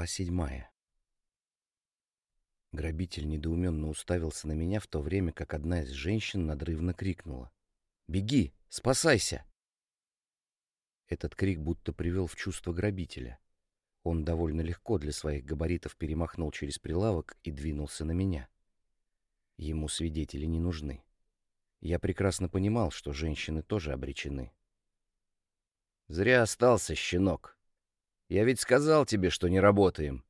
Глава седьмая. Грабитель недоуменно уставился на меня в то время, как одна из женщин надрывно крикнула. «Беги! Спасайся!» Этот крик будто привел в чувство грабителя. Он довольно легко для своих габаритов перемахнул через прилавок и двинулся на меня. Ему свидетели не нужны. Я прекрасно понимал, что женщины тоже обречены. «Зря остался, щенок. Я ведь сказал тебе, что не работаем».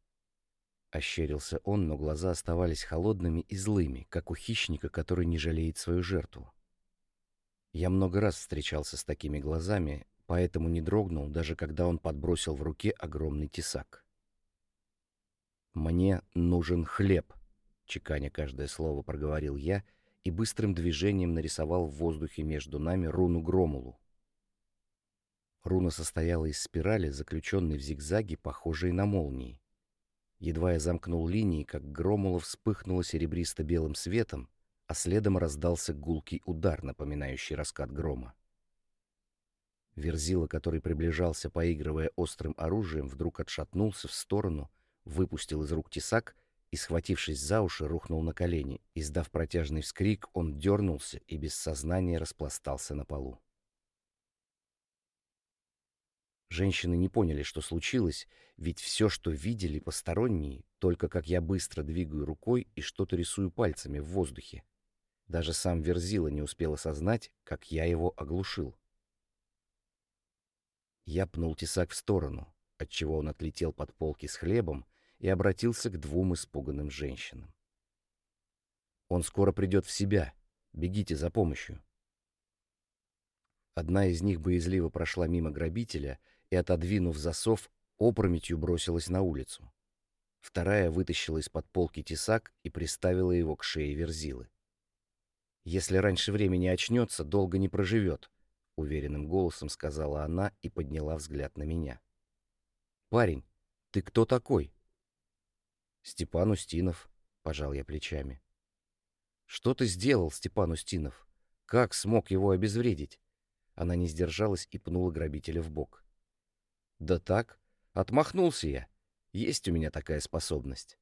Ощерился он, но глаза оставались холодными и злыми, как у хищника, который не жалеет свою жертву. Я много раз встречался с такими глазами, поэтому не дрогнул, даже когда он подбросил в руке огромный тесак. «Мне нужен хлеб», — чеканя каждое слово проговорил я и быстрым движением нарисовал в воздухе между нами руну Громулу. Руна состояла из спирали, заключенной в зигзаге, похожей на молнии. Едва я замкнул линии, как Громула вспыхнула серебристо-белым светом, а следом раздался гулкий удар, напоминающий раскат грома. Верзила, который приближался, поигрывая острым оружием, вдруг отшатнулся в сторону, выпустил из рук тесак и, схватившись за уши, рухнул на колени. Издав протяжный вскрик, он дернулся и без сознания распластался на полу. Женщины не поняли, что случилось, ведь все, что видели посторонние, только как я быстро двигаю рукой и что-то рисую пальцами в воздухе. Даже сам Верзила не успел осознать, как я его оглушил. Я пнул тесак в сторону, отчего он отлетел под полки с хлебом и обратился к двум испуганным женщинам. «Он скоро придет в себя. Бегите за помощью». Одна из них боязливо прошла мимо грабителя и, отодвинув засов, опрометью бросилась на улицу. Вторая вытащила из-под полки тесак и приставила его к шее Верзилы. «Если раньше времени очнется, долго не проживет», уверенным голосом сказала она и подняла взгляд на меня. Парень, ты кто такой? Степан Устинов, пожал я плечами. Что ты сделал, Степан Устинов? Как смог его обезвредить? Она не сдержалась и пнула грабителя в бок. Да так, отмахнулся я. Есть у меня такая способность.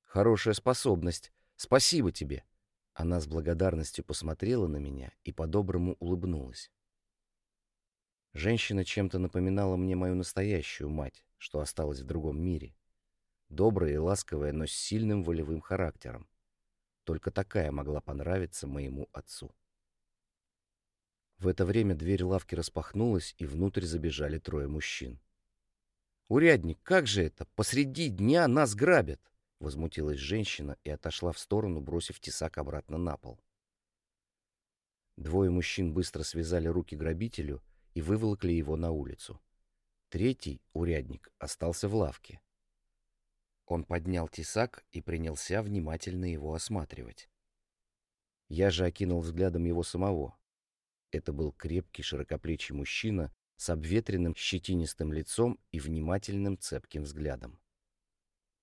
Хорошая способность. Спасибо тебе. Она с благодарностью посмотрела на меня и по-доброму улыбнулась. Женщина чем-то напоминала мне мою настоящую мать, что осталась в другом мире. Добрая и ласковая, но с сильным волевым характером. Только такая могла понравиться моему отцу. В это время дверь лавки распахнулась, и внутрь забежали трое мужчин. «Урядник, как же это? Посреди дня нас грабят!» Возмутилась женщина и отошла в сторону, бросив тесак обратно на пол. Двое мужчин быстро связали руки грабителю — и выволокли его на улицу. Третий, урядник, остался в лавке. Он поднял тесак и принялся внимательно его осматривать. Я же окинул взглядом его самого. Это был крепкий широкоплечий мужчина с обветренным щетинистым лицом и внимательным цепким взглядом.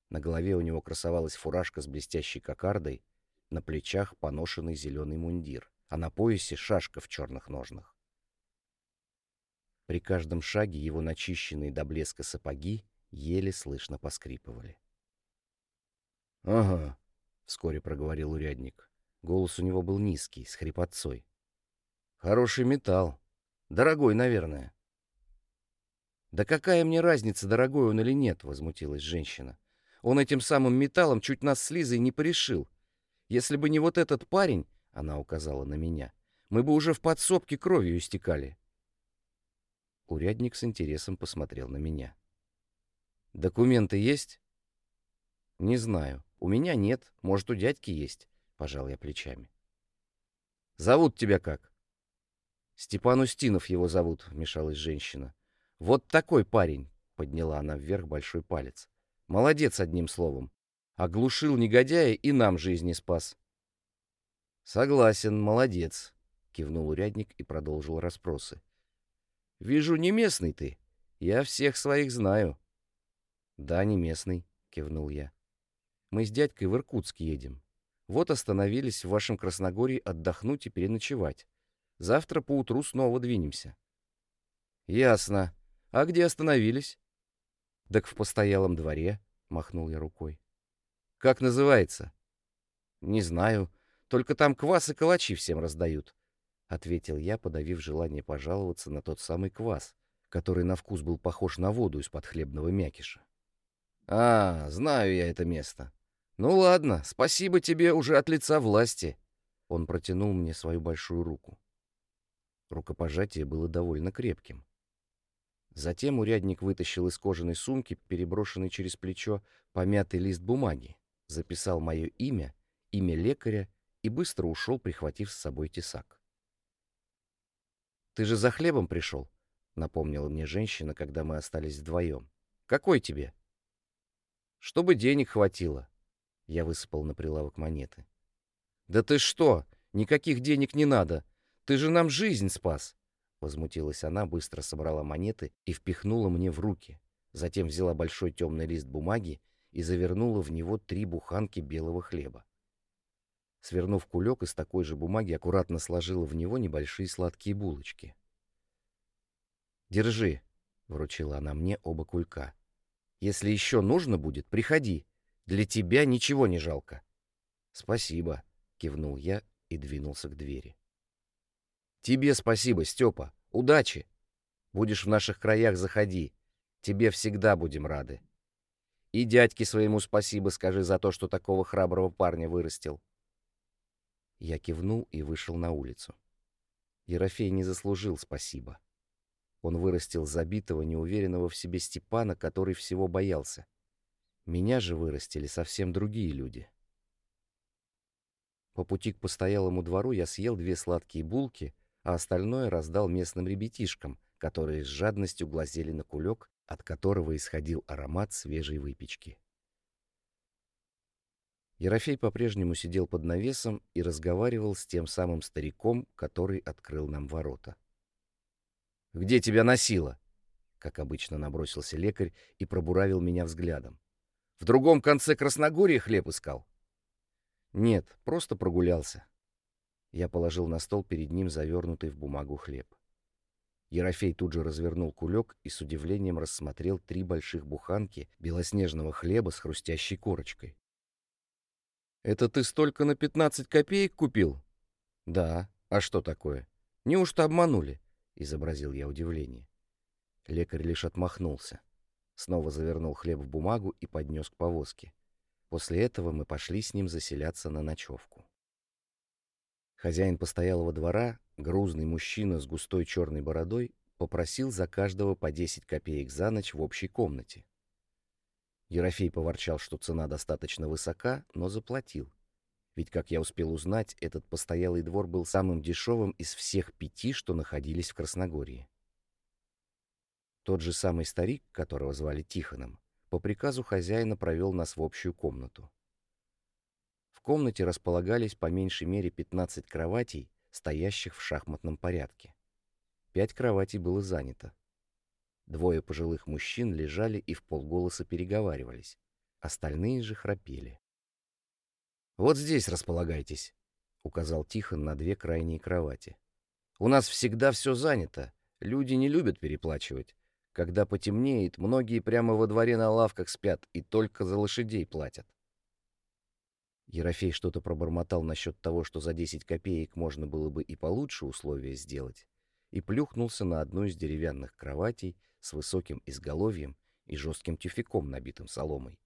На голове у него красовалась фуражка с блестящей кокардой, на плечах поношенный зеленый мундир, а на поясе шашка в черных ножнах. При каждом шаге его начищенные до блеска сапоги еле слышно поскрипывали. «Ага», — вскоре проговорил урядник. Голос у него был низкий, с хрипотцой. «Хороший металл. Дорогой, наверное». «Да какая мне разница, дорогой он или нет?» — возмутилась женщина. «Он этим самым металлом чуть нас с Лизой не порешил. Если бы не вот этот парень, — она указала на меня, — мы бы уже в подсобке кровью истекали. Урядник с интересом посмотрел на меня. «Документы есть?» «Не знаю. У меня нет. Может, у дядьки есть?» — пожал я плечами. «Зовут тебя как?» «Степан Устинов его зовут», — вмешалась женщина. «Вот такой парень», — подняла она вверх большой палец. «Молодец, одним словом. Оглушил негодяя и нам жизни спас». «Согласен, молодец», — кивнул урядник и продолжил расспросы. Вижу, не местный ты. Я всех своих знаю. Да, не местный, кивнул я. Мы с дядькой в Иркутск едем. Вот остановились в вашем Красногорье отдохнуть и переночевать. Завтра поутру снова двинемся. Ясно. А где остановились? «Так в постоялом дворе», — махнул я рукой. «Как называется?» «Не знаю. Только там квас и калачи всем раздают», — ответил я, подавив желание пожаловаться на тот самый квас, который на вкус был похож на воду из-под хлебного мякиша. «А, знаю я это место. Ну ладно, спасибо тебе уже от лица власти». Он протянул мне свою большую руку. Рукопожатие было довольно крепким. Затем урядник вытащил из кожаной сумки, переброшенный через плечо, помятый лист бумаги, записал мое имя, имя лекаря и быстро ушел, прихватив с собой тесак. «Ты же за хлебом пришел?» — напомнила мне женщина, когда мы остались вдвоем. «Какой тебе?» «Чтобы денег хватило». Я высыпал на прилавок монеты. «Да ты что? Никаких денег не надо. Ты же нам жизнь спас!» Возмутилась она, быстро собрала монеты и впихнула мне в руки. Затем взяла большой темный лист бумаги и завернула в него три буханки белого хлеба. Свернув кулек из такой же бумаги, аккуратно сложила в него небольшие сладкие булочки. «Держи», — вручила она мне оба кулька. «Если еще нужно будет, приходи. Для тебя ничего не жалко». «Спасибо», — кивнул я и двинулся к двери. Тебе спасибо, Степа. Удачи. Будешь в наших краях, заходи. Тебе всегда будем рады. И дядьке своему спасибо скажи за то, что такого храброго парня вырастил. Я кивнул и вышел на улицу. Ерофей не заслужил спасибо. Он вырастил забитого, неуверенного в себе Степана, который всего боялся. Меня же вырастили совсем другие люди. По пути к постоялому двору я съел две сладкие булки, а остальное раздал местным ребятишкам, которые с жадностью глазели на кулек, от которого исходил аромат свежей выпечки. Ерофей по-прежнему сидел под навесом и разговаривал с тем самым стариком, который открыл нам ворота. «Где тебя носило?» Как обычно набросился лекарь и пробуравил меня взглядом. «В другом конце Красногорья хлеб искал?» «Нет, просто прогулялся. Я положил на стол перед ним завернутый в бумагу хлеб. Ерофей тут же развернул кулек и с удивлением рассмотрел три больших буханки белоснежного хлеба с хрустящей корочкой. «Это ты столько на пятнадцать копеек купил?» «Да. А что такое? Неужто обманули?» — изобразил я удивление. Лекарь лишь отмахнулся. Снова завернул хлеб в бумагу и поднес к повозке. После этого мы пошли с ним заселяться на ночевку. Хозяин постоялого двора, грузный мужчина с густой черной бородой, попросил за каждого по 10 копеек за ночь в общей комнате. Ерофей поворчал, что цена достаточно высока, но заплатил. Ведь, как я успел узнать, этот постоялый двор был самым дешевым из всех пяти, что находились в Красногории. Тот же самый старик, которого звали Тихоном, по приказу хозяина провел нас в общую комнату. В комнате располагались по меньшей мере 15 кроватей, стоящих в шахматном порядке. Пять кроватей было занято. Двое пожилых мужчин лежали и в полголоса переговаривались. Остальные же храпели. «Вот здесь располагайтесь», — указал Тихон на две крайние кровати. «У нас всегда все занято. Люди не любят переплачивать. Когда потемнеет, многие прямо во дворе на лавках спят и только за лошадей платят. Ерофей что-то пробормотал насчет того, что за 10 копеек можно было бы и получше условия сделать, и плюхнулся на одну из деревянных кроватей с высоким изголовьем и жестким тюфяком, набитым соломой.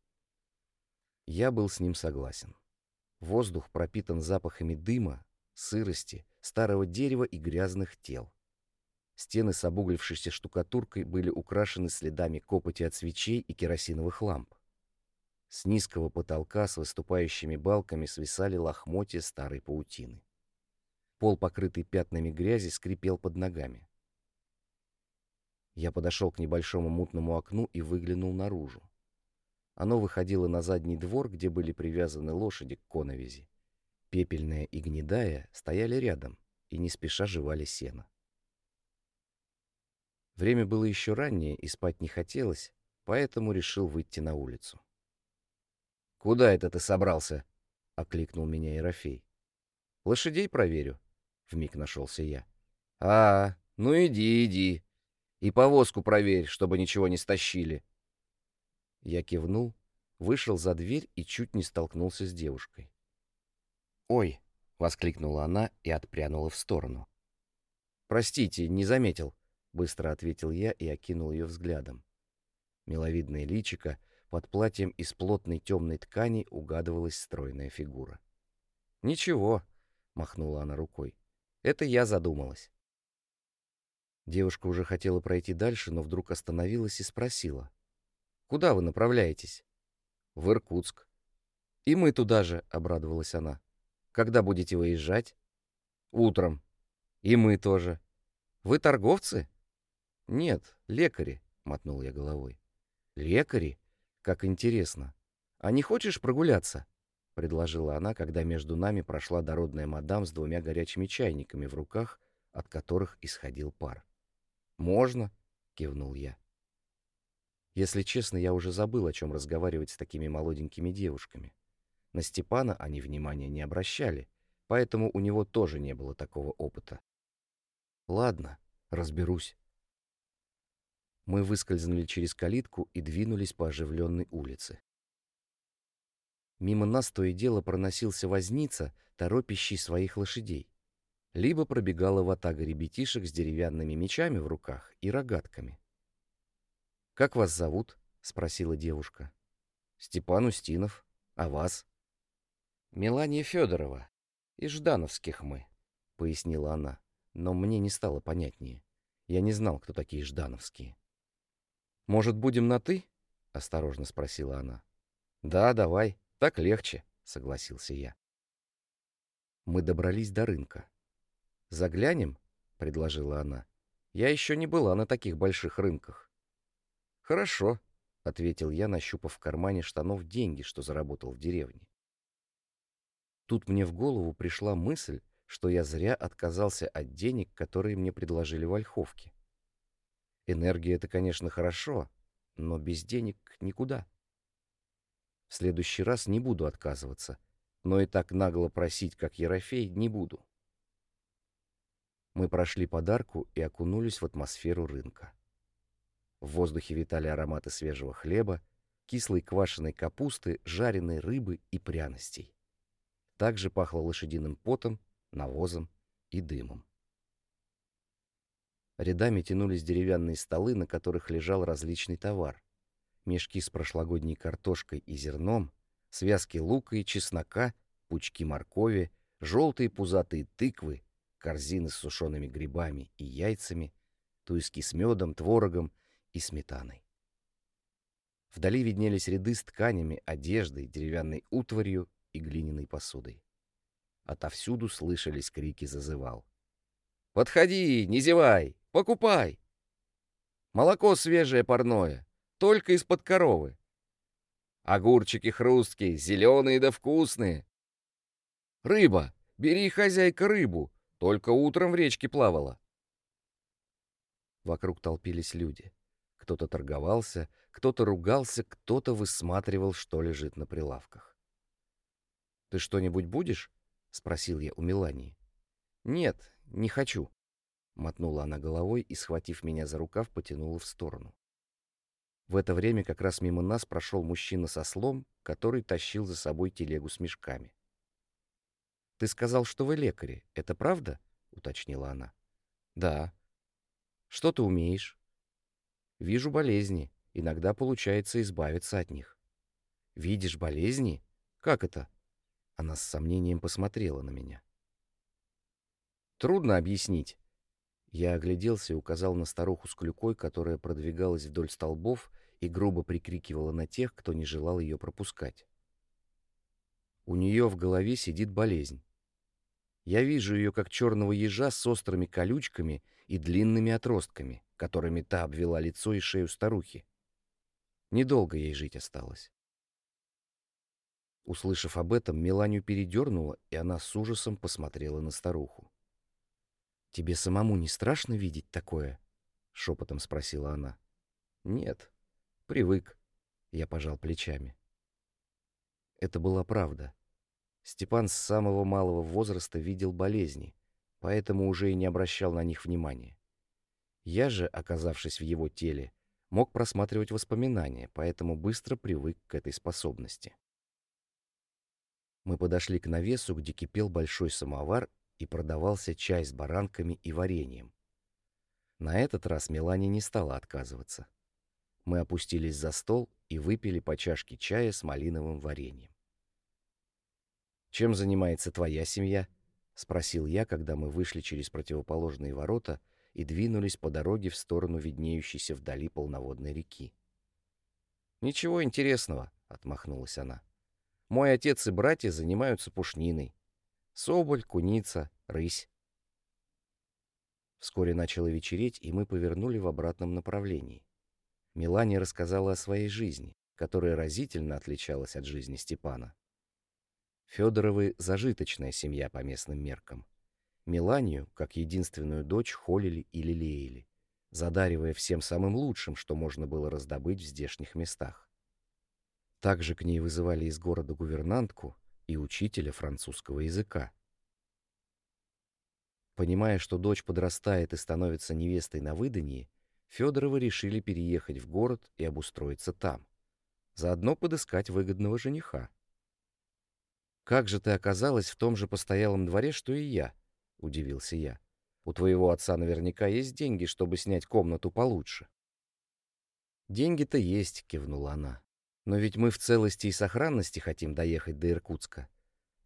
Я был с ним согласен. Воздух пропитан запахами дыма, сырости, старого дерева и грязных тел. Стены с обуглившейся штукатуркой были украшены следами копоти от свечей и керосиновых ламп. С низкого потолка с выступающими балками свисали лохмотья старой паутины. Пол, покрытый пятнами грязи, скрипел под ногами. Я подошел к небольшому мутному окну и выглянул наружу. Оно выходило на задний двор, где были привязаны лошади к коновизи. Пепельная и гнедая стояли рядом и не спеша жевали сено. Время было еще раннее, и спать не хотелось, поэтому решил выйти на улицу. «Куда это ты собрался?» — окликнул меня Ерофей. «Лошадей проверю», — вмиг нашелся я. «А, ну иди, иди. И повозку проверь, чтобы ничего не стащили». Я кивнул, вышел за дверь и чуть не столкнулся с девушкой. «Ой!» — воскликнула она и отпрянула в сторону. «Простите, не заметил», — быстро ответил я и окинул ее взглядом. Миловидное личико, под платьем из плотной темной ткани угадывалась стройная фигура. «Ничего», — махнула она рукой, — «это я задумалась». Девушка уже хотела пройти дальше, но вдруг остановилась и спросила. «Куда вы направляетесь?» «В Иркутск». «И мы туда же», — обрадовалась она. Когда будете выезжать? Утром. И мы тоже. Вы торговцы? Нет, лекари, мотнул я головой. Лекари? Как интересно. А не хочешь прогуляться? предложила она, когда между нами прошла дородная мадам с двумя горячими чайниками в руках, от которых исходил пар. «Можно», — кивнул я. Если честно, я уже забыл, о чем разговаривать с такими молоденькими девушками. На Степана они внимания не обращали, поэтому у него тоже не было такого опыта. Ладно, разберусь. Мы выскользнули через калитку и двинулись по оживленной улице. Мимо нас то и дело проносился возница, торопящий своих лошадей. Либо пробегала ватага ребятишек с деревянными мечами в руках и рогатками. «Как вас зовут?» — спросила девушка. «Степан Устинов. А вас?» «Мелания Федорова. Из Ждановских мы», — пояснила она, но мне не стало понятнее. Я не знал, кто такие Ждановские. «Может, будем на «ты»?» — осторожно спросила она. «Да, давай, так легче», — согласился я. Мы добрались до рынка. «Заглянем?» — предложила она. «Я еще не была на таких больших рынках». «Хорошо», — ответил я, нащупав в кармане штанов деньги, что заработал в деревне. Тут мне в голову пришла мысль, что я зря отказался от денег, которые мне предложили в Ольховке. Энергия — это, конечно, хорошо, но без денег никуда. В следующий раз не буду отказываться, но и так нагло просить, как Ерофей, не буду. Мы прошли подарку и окунулись в атмосферу рынка. В воздухе витали ароматы свежего хлеба, кислой квашеной капусты, жареной рыбы и пряностей. Также пахло лошадиным потом, навозом и дымом. Рядами тянулись деревянные столы, на которых лежал различный товар. Мешки с прошлогодней картошкой и зерном, связки лука и чеснока, пучки моркови, желтые пузатые тыквы, корзины с сушеными грибами и яйцами, туиски с медом, творогом и сметаной. Вдали виднелись ряды с тканями, одеждой, деревянной утварью и глиняной посудой. Отовсюду слышались крики зазывал. «Подходи, не зевай, покупай! Молоко свежее парное, только из-под коровы. Огурчики хрусткие, зеленые да вкусные. Рыба, бери, хозяйка, рыбу, только утром в речке плавала». Вокруг толпились люди. Кто-то торговался, кто-то ругался, кто-то высматривал, что лежит на прилавках. «Ты что-нибудь будешь?» — спросил я у Мелании. «Нет, не хочу», — мотнула она головой и, схватив меня за рукав, потянула в сторону. В это время как раз мимо нас прошел мужчина со слом, который тащил за собой телегу с мешками. «Ты сказал, что вы лекари. Это правда?» — уточнила она. «Да». «Что ты умеешь?» «Вижу болезни. Иногда получается избавиться от них». «Видишь болезни? Как это?» Она с сомнением посмотрела на меня. «Трудно объяснить». Я огляделся и указал на старуху с клюкой, которая продвигалась вдоль столбов и грубо прикрикивала на тех, кто не желал ее пропускать. У нее в голове сидит болезнь. Я вижу ее как черного ежа с острыми колючками и длинными отростками, которыми та обвела лицо и шею старухи. Недолго ей жить осталось. Услышав об этом, Меланию передернула, и она с ужасом посмотрела на старуху. «Тебе самому не страшно видеть такое?» — шепотом спросила она. «Нет, привык», — я пожал плечами. Это была правда. Степан с самого малого возраста видел болезни, поэтому уже и не обращал на них внимания. Я же, оказавшись в его теле, мог просматривать воспоминания, поэтому быстро привык к этой способности. Мы подошли к навесу, где кипел большой самовар и продавался чай с баранками и вареньем. На этот раз Мелания не стала отказываться. Мы опустились за стол и выпили по чашке чая с малиновым вареньем. «Чем занимается твоя семья?» — спросил я, когда мы вышли через противоположные ворота и двинулись по дороге в сторону виднеющейся вдали полноводной реки. «Ничего интересного», — отмахнулась она. «Мой отец и братья занимаются пушниной. Соболь, куница, рысь». Вскоре начало вечереть, и мы повернули в обратном направлении. Мелания рассказала о своей жизни, которая разительно отличалась от жизни Степана. Федоровы — зажиточная семья по местным меркам. Меланию, как единственную дочь, холили и лелеяли, задаривая всем самым лучшим, что можно было раздобыть в здешних местах. Также к ней вызывали из города гувернантку и учителя французского языка. Понимая, что дочь подрастает и становится невестой на выданье, Федоровы решили переехать в город и обустроиться там. Заодно подыскать выгодного жениха. «Как же ты оказалась в том же постоялом дворе, что и я?» — удивился я. «У твоего отца наверняка есть деньги, чтобы снять комнату получше». «Деньги-то есть», — кивнула она. «Но ведь мы в целости и сохранности хотим доехать до Иркутска.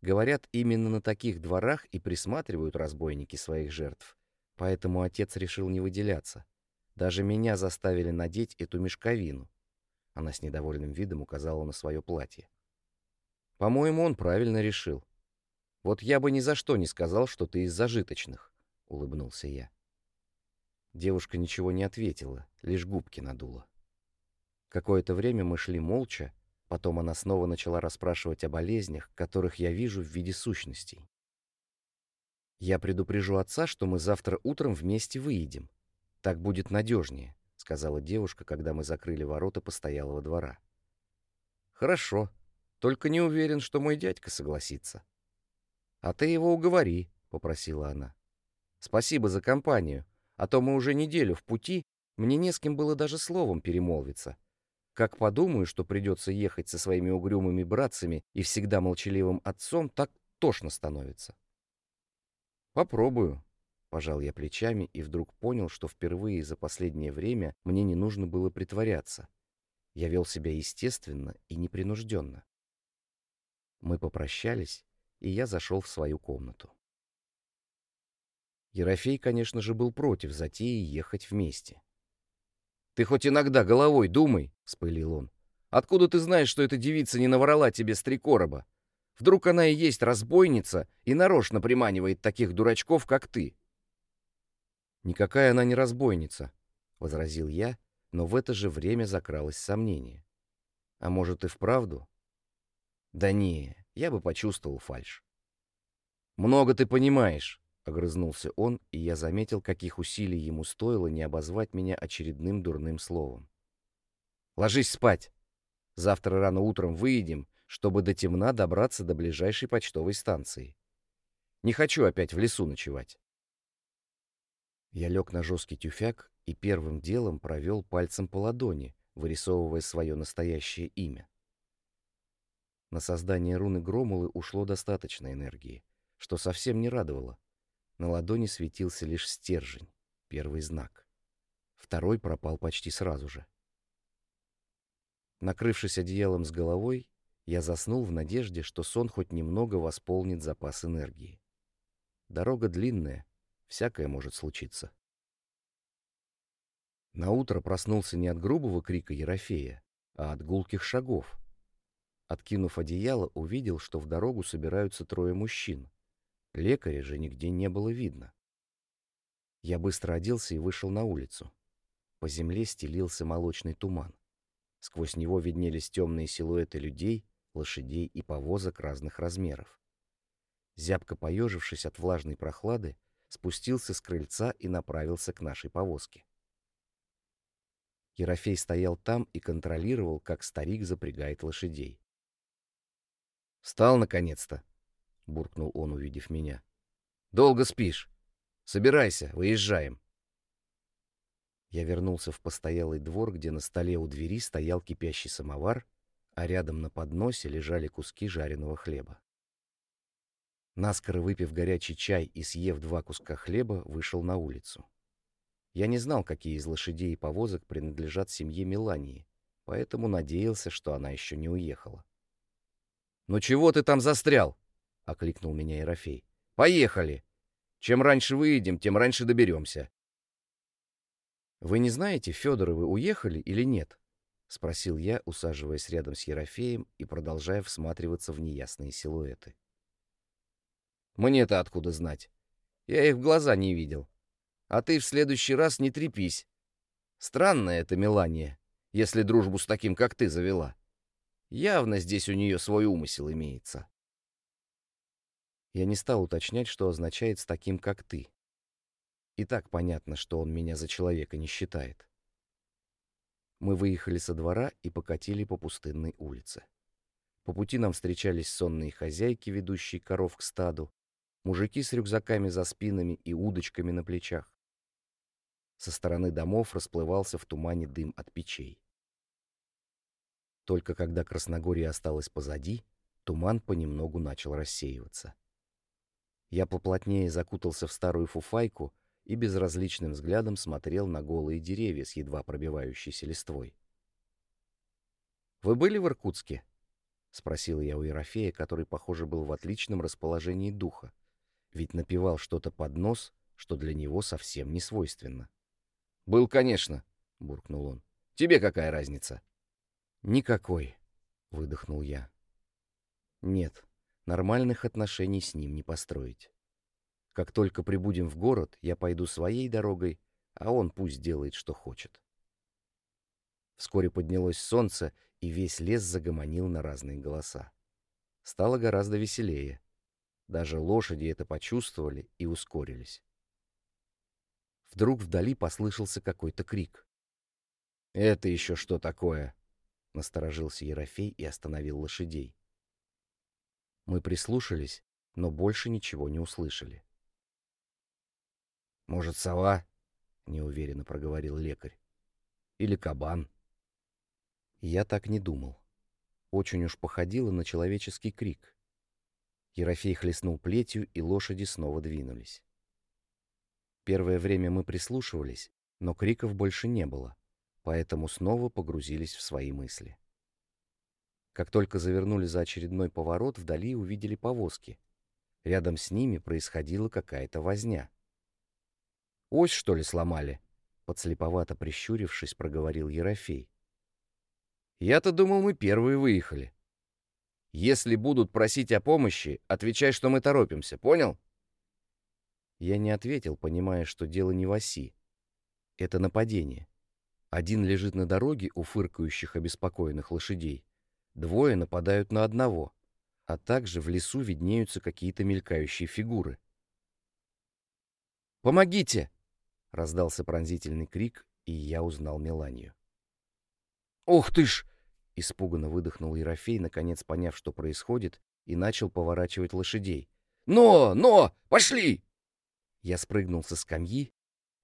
Говорят, именно на таких дворах и присматривают разбойники своих жертв. Поэтому отец решил не выделяться. Даже меня заставили надеть эту мешковину. Она с недовольным видом указала на свое платье. По-моему, он правильно решил. Вот я бы ни за что не сказал, что ты из зажиточных, — улыбнулся я. Девушка ничего не ответила, лишь губки надула. Какое-то время мы шли молча, потом она снова начала расспрашивать о болезнях, которых я вижу в виде сущностей. Я предупрежу отца, что мы завтра утром вместе выедем. «Так будет надежнее», — сказала девушка, когда мы закрыли ворота постоялого двора. «Хорошо, только не уверен, что мой дядька согласится». «А ты его уговори», — попросила она. «Спасибо за компанию, а то мы уже неделю в пути, мне не с кем было даже словом перемолвиться. Как подумаю, что придется ехать со своими угрюмыми братцами и всегда молчаливым отцом, так тошно становится». «Попробую», Пожал я плечами и вдруг понял, что впервые за последнее время мне не нужно было притворяться. Я вел себя естественно и непринужденно. Мы попрощались, и я зашел в свою комнату. Ерофей, конечно же, был против затеи ехать вместе. «Ты хоть иногда головой думай», — вспылил он. «Откуда ты знаешь, что эта девица не наврала тебе с три короба? Вдруг она и есть разбойница и нарочно приманивает таких дурачков, как ты?» «Никакая она не разбойница», — возразил я, но в это же время закралось сомнение. «А может и вправду?» «Да не, я бы почувствовал фальшь». «Много ты понимаешь», — огрызнулся он, и я заметил, каких усилий ему стоило не обозвать меня очередным дурным словом. «Ложись спать. Завтра рано утром выедем, чтобы до темна добраться до ближайшей почтовой станции. Не хочу опять в лесу ночевать». Я лег на жесткий тюфяк и первым делом провел пальцем по ладони, вырисовывая свое настоящее имя. На создание руны Громулы ушло достаточно энергии, что совсем не радовало. На ладони светился лишь стержень, первый знак. Второй пропал почти сразу же. Накрывшись одеялом с головой, я заснул в надежде, что сон хоть немного восполнит запас энергии. Дорога длинная, Всякое может случиться. На утро проснулся не от грубого крика Ерофея, а от гулких шагов. Откинув одеяло, увидел, что в дорогу собираются трое мужчин. Лекаря же нигде не было видно. Я быстро оделся и вышел на улицу. По земле стелился молочный туман. Сквозь него виднелись темные силуэты людей, лошадей и повозок разных размеров. Зябко поежившись от влажной прохлады, спустился с крыльца и направился к нашей повозке. Ерофей стоял там и контролировал, как старик запрягает лошадей. «Встал, наконец-то!» — буркнул он, увидев меня. «Долго спишь? Собирайся, выезжаем!» Я вернулся в постоялый двор, где на столе у двери стоял кипящий самовар, а рядом на подносе лежали куски жареного хлеба. Наскоро выпив горячий чай и съев два куска хлеба, вышел на улицу. Я не знал, какие из лошадей и повозок принадлежат семье Мелании, поэтому надеялся, что она еще не уехала. «Ну чего ты там застрял?» — окликнул меня Ерофей. «Поехали! Чем раньше выйдем, тем раньше доберемся». «Вы не знаете, Федоровы уехали или нет?» — спросил я, усаживаясь рядом с Ерофеем и продолжая всматриваться в неясные силуэты. «Мне-то откуда знать? Я их в глаза не видел. А ты в следующий раз не трепись. Странная это Мелания, если дружбу с таким, как ты, завела. Явно здесь у нее свой умысел имеется». Я не стал уточнять, что означает «с таким, как ты». И так понятно, что он меня за человека не считает. Мы выехали со двора и покатили по пустынной улице. По пути нам встречались сонные хозяйки, ведущие коров к стаду, мужики с рюкзаками за спинами и удочками на плечах. Со стороны домов расплывался в тумане дым от печей. Только когда Красногорье осталось позади, туман понемногу начал рассеиваться. Я поплотнее закутался в старую фуфайку и безразличным взглядом смотрел на голые деревья с едва пробивающейся листвой. «Вы были в Иркутске?» — спросил я у Ерофея, который, похоже, был в отличном расположении духа, ведь напевал что-то под нос, что для него совсем не свойственно. «Был, конечно», — буркнул он. «Тебе какая разница?» «Никакой», — выдохнул я. «Нет, нормальных отношений с ним не построить». Как только прибудем в город, я пойду своей дорогой, а он пусть делает, что хочет. Вскоре поднялось солнце, и весь лес загомонил на разные голоса. Стало гораздо веселее. Даже лошади это почувствовали и ускорились. Вдруг вдали послышался какой-то крик. «Это еще что такое?» — насторожился Ерофей и остановил лошадей. Мы прислушались, но больше ничего не услышали. «Может, сова?» — неуверенно проговорил лекарь. «Или кабан?» Я так не думал. Очень уж походило на человеческий крик. Ерофей хлестнул плетью, и лошади снова двинулись. Первое время мы прислушивались, но криков больше не было, поэтому снова погрузились в свои мысли. Как только завернули за очередной поворот, вдали увидели повозки. Рядом с ними происходила какая-то возня. Ось, что ли, сломали?» Подслеповато прищурившись, проговорил Ерофей. «Я-то думал, мы первые выехали. Если будут просить о помощи, отвечай, что мы торопимся, понял?» Я не ответил, понимая, что дело не в оси. Это нападение. Один лежит на дороге у фыркающих обеспокоенных лошадей. Двое нападают на одного, а также в лесу виднеются какие-то мелькающие фигуры. «Помогите!» — раздался пронзительный крик, и я узнал Меланию. «Ух ты ж!» — испуганно выдохнул Ерофей, наконец поняв, что происходит, и начал поворачивать лошадей. «Но! Но! Пошли!» Я спрыгнул со скамьи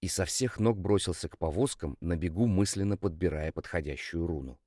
и со всех ног бросился к повозкам, на бегу мысленно подбирая подходящую руну.